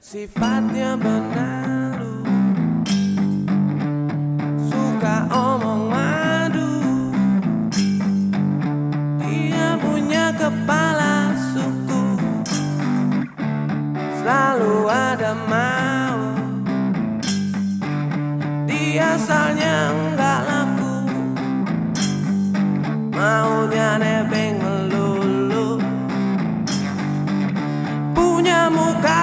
Sifatnya benalu Suka omong madu. Dia punya kepala suku. Selalu ada mau. Dia asalnya enggak laku. Maunya nebeng melulu. Punya muka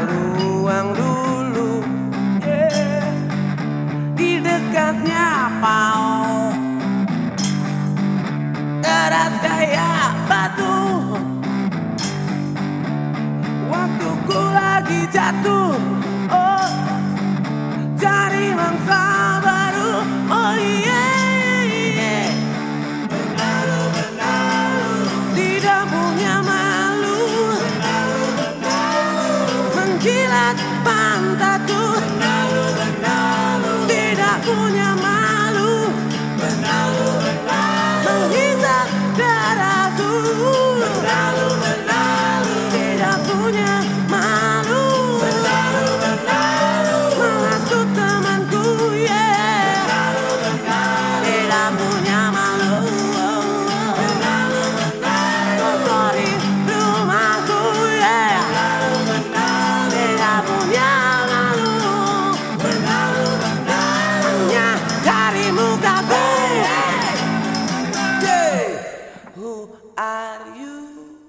Selalu uang dulu yeah. Di dekatnya pau. Keras kayak batu. Waktuku lagi jatuh tranquila Panta. are you?